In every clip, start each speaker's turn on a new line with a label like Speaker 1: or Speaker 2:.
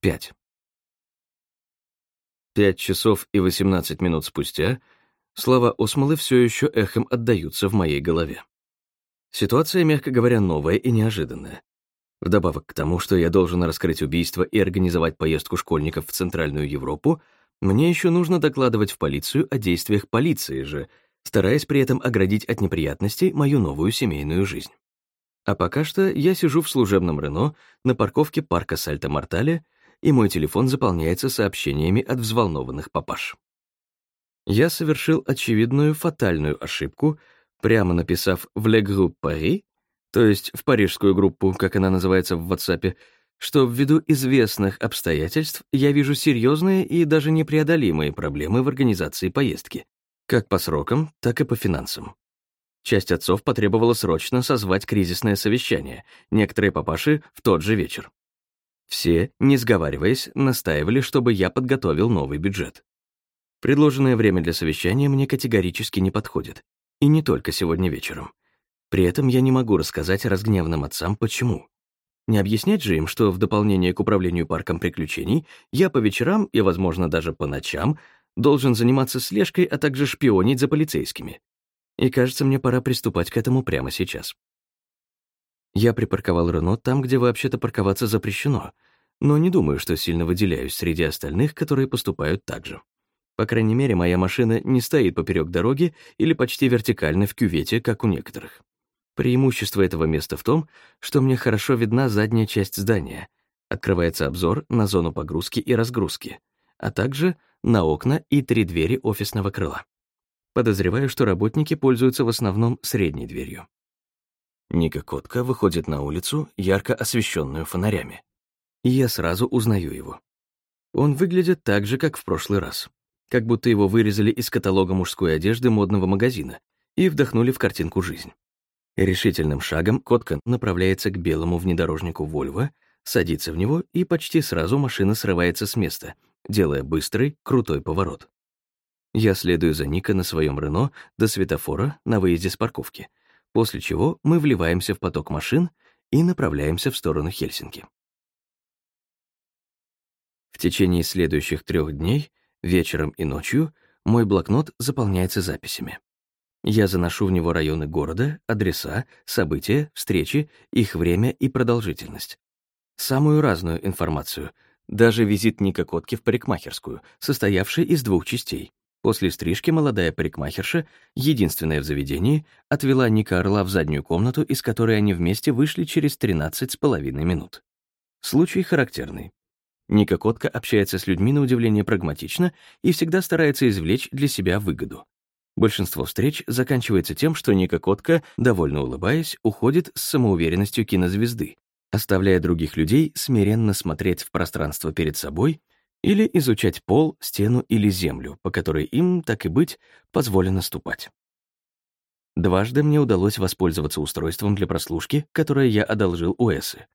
Speaker 1: 5. Пять часов и 18 минут спустя слова Осмолы все еще эхом отдаются в моей голове. Ситуация, мягко говоря, новая и неожиданная. Вдобавок к тому, что я должен раскрыть убийство и организовать поездку школьников в Центральную Европу, мне еще нужно докладывать в полицию о действиях полиции же, стараясь при этом оградить от неприятностей мою новую семейную жизнь. А пока что я сижу в служебном Рено на парковке парка Сальто-Мортале и мой телефон заполняется сообщениями от взволнованных папаш. Я совершил очевидную фатальную ошибку, прямо написав в «Le Groupe Paris», то есть в парижскую группу, как она называется в WhatsApp, что ввиду известных обстоятельств я вижу серьезные и даже непреодолимые проблемы в организации поездки, как по срокам, так и по финансам. Часть отцов потребовала срочно созвать кризисное совещание, некоторые папаши — в тот же вечер. Все, не сговариваясь, настаивали, чтобы я подготовил новый бюджет. Предложенное время для совещания мне категорически не подходит. И не только сегодня вечером. При этом я не могу рассказать разгневанным отцам, почему. Не объяснять же им, что в дополнение к управлению парком приключений я по вечерам и, возможно, даже по ночам должен заниматься слежкой, а также шпионить за полицейскими. И кажется, мне пора приступать к этому прямо сейчас. Я припарковал Рено там, где вообще-то парковаться запрещено, но не думаю, что сильно выделяюсь среди остальных, которые поступают так же. По крайней мере, моя машина не стоит поперек дороги или почти вертикально в кювете, как у некоторых. Преимущество этого места в том, что мне хорошо видна задняя часть здания, открывается обзор на зону погрузки и разгрузки, а также на окна и три двери офисного крыла. Подозреваю, что работники пользуются в основном средней дверью. Ника Котка выходит на улицу, ярко освещенную фонарями. И я сразу узнаю его. Он выглядит так же, как в прошлый раз. Как будто его вырезали из каталога мужской одежды модного магазина и вдохнули в картинку жизнь. Решительным шагом Котка направляется к белому внедорожнику Volvo, садится в него, и почти сразу машина срывается с места, делая быстрый, крутой поворот. Я следую за Ника на своем Рено до светофора на выезде с парковки — после чего мы вливаемся в поток машин и направляемся в сторону Хельсинки. В течение следующих трех дней, вечером и ночью, мой блокнот заполняется записями. Я заношу в него районы города, адреса, события, встречи, их время и продолжительность. Самую разную информацию, даже визит Ника Котки в парикмахерскую, состоявший из двух частей. После стрижки молодая парикмахерша, единственная в заведении, отвела Ника Орла в заднюю комнату, из которой они вместе вышли через 13 с половиной минут. Случай характерный. Ника Котка общается с людьми на удивление прагматично и всегда старается извлечь для себя выгоду. Большинство встреч заканчивается тем, что Ника Котка, довольно улыбаясь, уходит с самоуверенностью кинозвезды, оставляя других людей смиренно смотреть в пространство перед собой или изучать пол, стену или землю, по которой им, так и быть, позволено ступать. Дважды мне удалось воспользоваться устройством для прослушки, которое я одолжил у Эсы.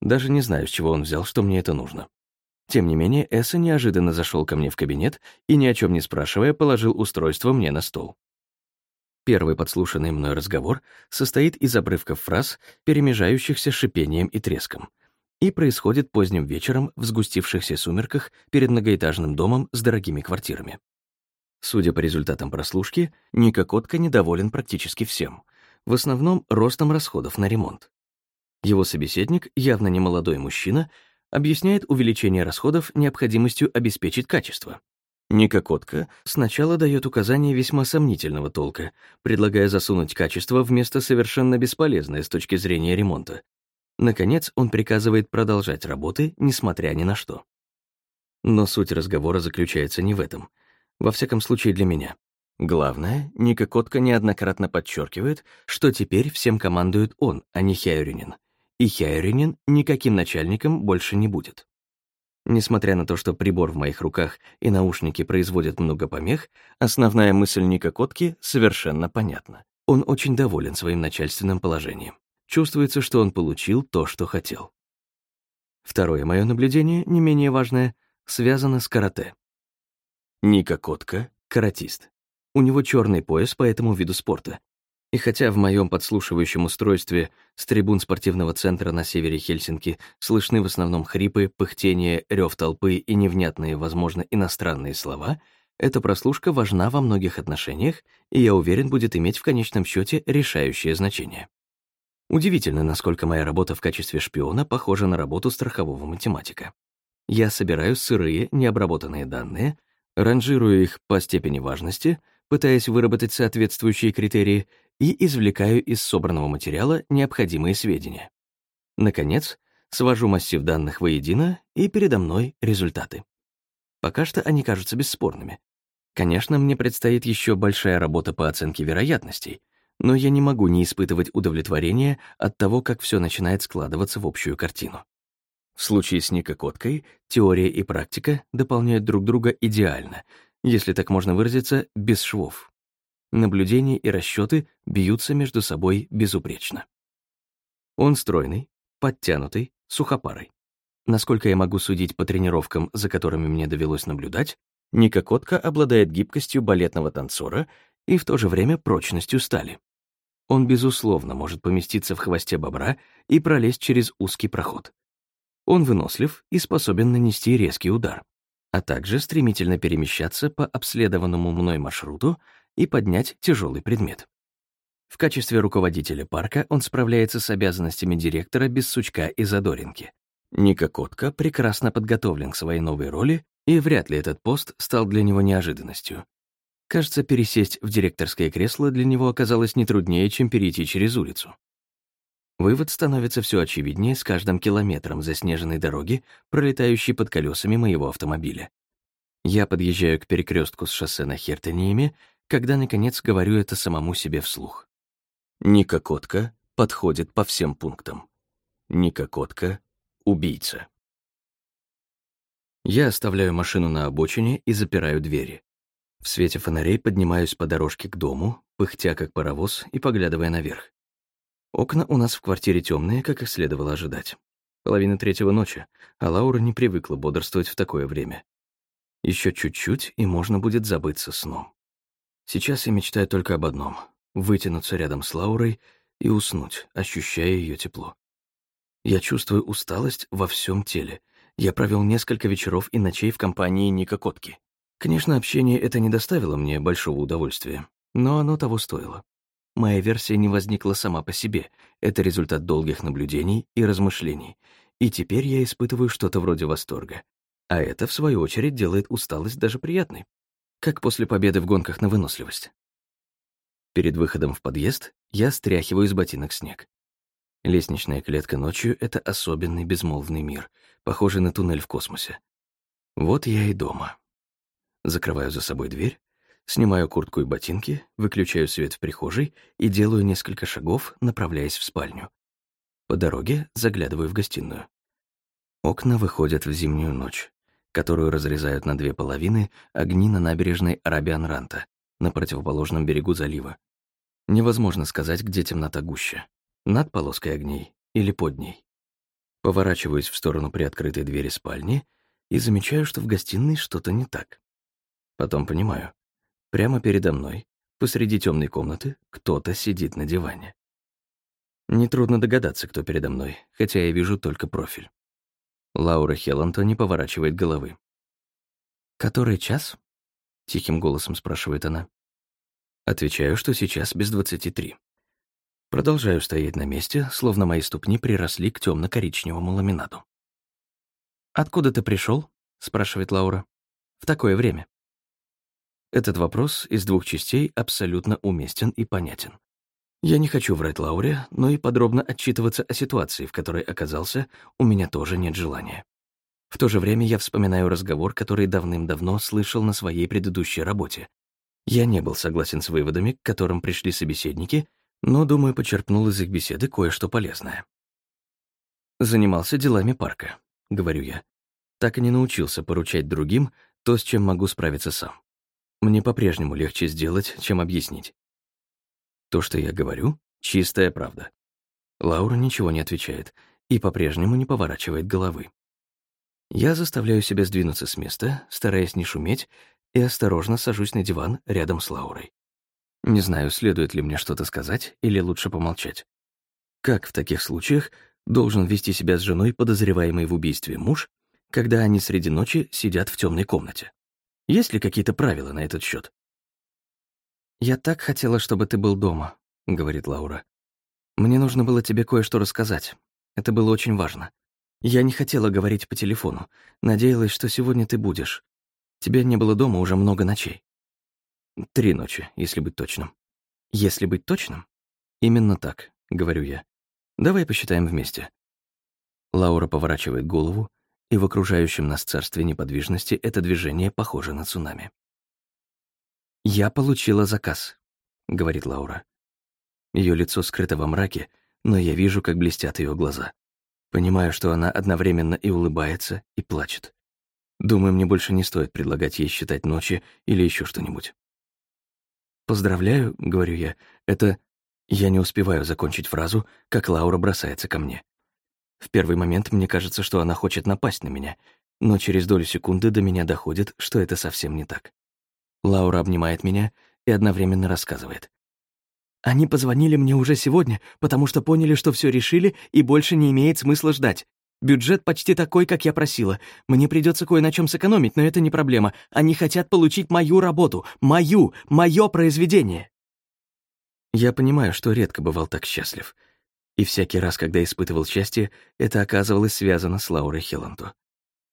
Speaker 1: Даже не знаю, с чего он взял, что мне это нужно. Тем не менее, Эсса неожиданно зашел ко мне в кабинет и, ни о чем не спрашивая, положил устройство мне на стол. Первый подслушанный мной разговор состоит из обрывков фраз, перемежающихся шипением и треском — и происходит поздним вечером в сгустившихся сумерках перед многоэтажным домом с дорогими квартирами. Судя по результатам прослушки, Ника Котка недоволен практически всем, в основном ростом расходов на ремонт. Его собеседник, явно не молодой мужчина, объясняет увеличение расходов необходимостью обеспечить качество. Ника Котка сначала дает указания весьма сомнительного толка, предлагая засунуть качество вместо совершенно бесполезное с точки зрения ремонта, Наконец, он приказывает продолжать работы, несмотря ни на что. Но суть разговора заключается не в этом. Во всяком случае, для меня. Главное, Ника Котка неоднократно подчеркивает, что теперь всем командует он, а не Хяюринин. И Хяюринин никаким начальником больше не будет. Несмотря на то, что прибор в моих руках и наушники производят много помех, основная мысль Ника Котки совершенно понятна. Он очень доволен своим начальственным положением. Чувствуется, что он получил то, что хотел. Второе мое наблюдение, не менее важное, связано с карате. Ника Котка — каратист. У него черный пояс по этому виду спорта. И хотя в моем подслушивающем устройстве с трибун спортивного центра на севере Хельсинки слышны в основном хрипы, пыхтение, рев толпы и невнятные, возможно, иностранные слова, эта прослушка важна во многих отношениях, и я уверен, будет иметь в конечном счете решающее значение. Удивительно, насколько моя работа в качестве шпиона похожа на работу страхового математика. Я собираю сырые, необработанные данные, ранжирую их по степени важности, пытаясь выработать соответствующие критерии, и извлекаю из собранного материала необходимые сведения. Наконец, свожу массив данных воедино, и передо мной результаты. Пока что они кажутся бесспорными. Конечно, мне предстоит еще большая работа по оценке вероятностей, но я не могу не испытывать удовлетворения от того, как все начинает складываться в общую картину. В случае с Никокоткой теория и практика дополняют друг друга идеально, если так можно выразиться, без швов. Наблюдения и расчеты бьются между собой безупречно. Он стройный, подтянутый, сухопарый. Насколько я могу судить по тренировкам, за которыми мне довелось наблюдать, Никокотка обладает гибкостью балетного танцора и в то же время прочностью стали. Он, безусловно, может поместиться в хвосте бобра и пролезть через узкий проход. Он вынослив и способен нанести резкий удар, а также стремительно перемещаться по обследованному мной маршруту и поднять тяжелый предмет. В качестве руководителя парка он справляется с обязанностями директора без сучка и задоринки. Ника Котка прекрасно подготовлен к своей новой роли, и вряд ли этот пост стал для него неожиданностью. Кажется, пересесть в директорское кресло для него оказалось не труднее, чем перейти через улицу. Вывод становится все очевиднее с каждым километром заснеженной дороги, пролетающей под колесами моего автомобиля. Я подъезжаю к перекрестку с шоссе на Хертониеме, когда, наконец, говорю это самому себе вслух. Ника Котка подходит по всем пунктам. Ника Котка — убийца. Я оставляю машину на обочине и запираю двери. В свете фонарей поднимаюсь по дорожке к дому, пыхтя как паровоз и поглядывая наверх. Окна у нас в квартире темные, как и следовало ожидать. Половина третьего ночи, а Лаура не привыкла бодрствовать в такое время. Еще чуть-чуть, и можно будет забыться сном. Сейчас я мечтаю только об одном — вытянуться рядом с Лаурой и уснуть, ощущая ее тепло. Я чувствую усталость во всем теле. Я провел несколько вечеров и ночей в компании Ника Котки. Конечно, общение это не доставило мне большого удовольствия, но оно того стоило. Моя версия не возникла сама по себе. Это результат долгих наблюдений и размышлений. И теперь я испытываю что-то вроде восторга. А это, в свою очередь, делает усталость даже приятной. Как после победы в гонках на выносливость. Перед выходом в подъезд я стряхиваю из ботинок снег. Лестничная клетка ночью — это особенный безмолвный мир, похожий на туннель в космосе. Вот я и дома. Закрываю за собой дверь Снимаю куртку и ботинки, выключаю свет в прихожей и делаю несколько шагов, направляясь в спальню. По дороге заглядываю в гостиную. Окна выходят в зимнюю ночь, которую разрезают на две половины огни на набережной Арабиан-Ранта, на противоположном берегу залива. Невозможно сказать, где темнота гуще — над полоской огней или под ней. Поворачиваюсь в сторону приоткрытой двери спальни и замечаю, что в гостиной что-то не так. Потом понимаю, Прямо передо мной, посреди темной комнаты, кто-то сидит на диване. Нетрудно догадаться, кто передо мной, хотя я вижу только профиль. Лаура Хелланто не поворачивает головы. «Который час?» — тихим голосом спрашивает она. Отвечаю, что сейчас без двадцати три. Продолжаю стоять на месте, словно мои ступни приросли к темно коричневому ламинату. «Откуда ты пришел? спрашивает Лаура. «В такое время». Этот вопрос из двух частей абсолютно уместен и понятен. Я не хочу врать Лауре, но и подробно отчитываться о ситуации, в которой оказался, у меня тоже нет желания. В то же время я вспоминаю разговор, который давным-давно слышал на своей предыдущей работе. Я не был согласен с выводами, к которым пришли собеседники, но, думаю, почерпнул из их беседы кое-что полезное. «Занимался делами парка», — говорю я. Так и не научился поручать другим то, с чем могу справиться сам мне по-прежнему легче сделать, чем объяснить. То, что я говорю, — чистая правда. Лаура ничего не отвечает и по-прежнему не поворачивает головы. Я заставляю себя сдвинуться с места, стараясь не шуметь, и осторожно сажусь на диван рядом с Лаурой. Не знаю, следует ли мне что-то сказать или лучше помолчать. Как в таких случаях должен вести себя с женой, подозреваемой в убийстве муж, когда они среди ночи сидят в темной комнате? Есть ли какие-то правила на этот счет? «Я так хотела, чтобы ты был дома», — говорит Лаура. «Мне нужно было тебе кое-что рассказать. Это было очень важно. Я не хотела говорить по телефону. Надеялась, что сегодня ты будешь. Тебя не было дома уже много ночей. Три ночи, если быть точным. Если быть точным? Именно так, говорю я. Давай посчитаем вместе. Лаура поворачивает голову, и в окружающем нас царстве неподвижности это движение похоже на цунами. «Я получила заказ», — говорит Лаура. Ее лицо скрыто во мраке, но я вижу, как блестят ее глаза. Понимаю, что она одновременно и улыбается, и плачет. Думаю, мне больше не стоит предлагать ей считать ночи или еще что-нибудь. «Поздравляю», — говорю я, — «это...» Я не успеваю закончить фразу, как Лаура бросается ко мне. В первый момент мне кажется, что она хочет напасть на меня, но через долю секунды до меня доходит, что это совсем не так. Лаура обнимает меня и одновременно рассказывает. Они позвонили мне уже сегодня, потому что поняли, что все решили и больше не имеет смысла ждать. Бюджет почти такой, как я просила. Мне придется кое на чем сэкономить, но это не проблема. Они хотят получить мою работу, мою, мое произведение. Я понимаю, что редко бывал так счастлив. И всякий раз, когда испытывал счастье, это оказывалось связано с Лаурой Хелланту.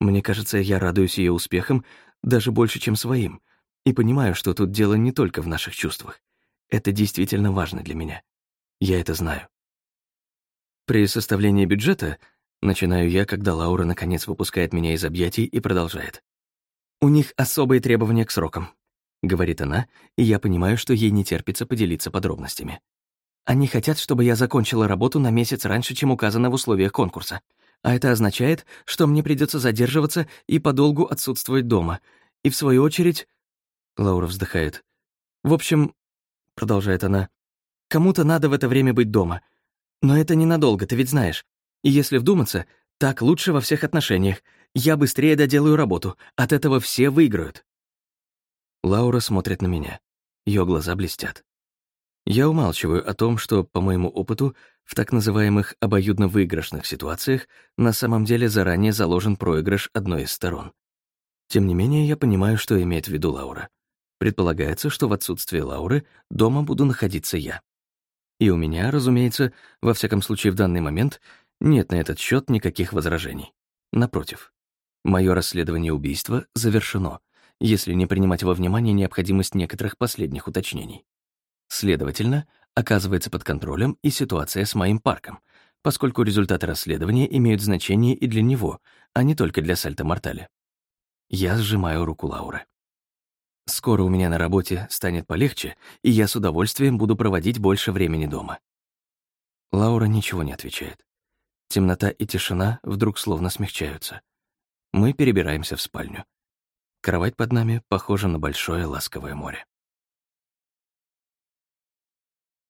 Speaker 1: Мне кажется, я радуюсь ее успехам даже больше, чем своим, и понимаю, что тут дело не только в наших чувствах. Это действительно важно для меня. Я это знаю. При составлении бюджета начинаю я, когда Лаура наконец выпускает меня из объятий и продолжает. «У них особые требования к срокам», — говорит она, и я понимаю, что ей не терпится поделиться подробностями. «Они хотят, чтобы я закончила работу на месяц раньше, чем указано в условиях конкурса. А это означает, что мне придется задерживаться и подолгу отсутствовать дома. И в свою очередь...» Лаура вздыхает. «В общем, — продолжает она, — «кому-то надо в это время быть дома. Но это ненадолго, ты ведь знаешь. И если вдуматься, так лучше во всех отношениях. Я быстрее доделаю работу. От этого все выиграют». Лаура смотрит на меня. Ее глаза блестят. Я умалчиваю о том, что, по моему опыту, в так называемых обоюдно-выигрышных ситуациях на самом деле заранее заложен проигрыш одной из сторон. Тем не менее, я понимаю, что имеет в виду Лаура. Предполагается, что в отсутствие Лауры дома буду находиться я. И у меня, разумеется, во всяком случае в данный момент, нет на этот счет никаких возражений. Напротив, мое расследование убийства завершено, если не принимать во внимание необходимость некоторых последних уточнений. Следовательно, оказывается под контролем и ситуация с моим парком, поскольку результаты расследования имеют значение и для него, а не только для Сальто-Мортале. Я сжимаю руку Лауры. Скоро у меня на работе станет полегче, и я с удовольствием буду проводить больше времени дома. Лаура ничего не отвечает. Темнота и тишина вдруг словно смягчаются. Мы перебираемся в спальню. Кровать под нами похожа на большое ласковое море.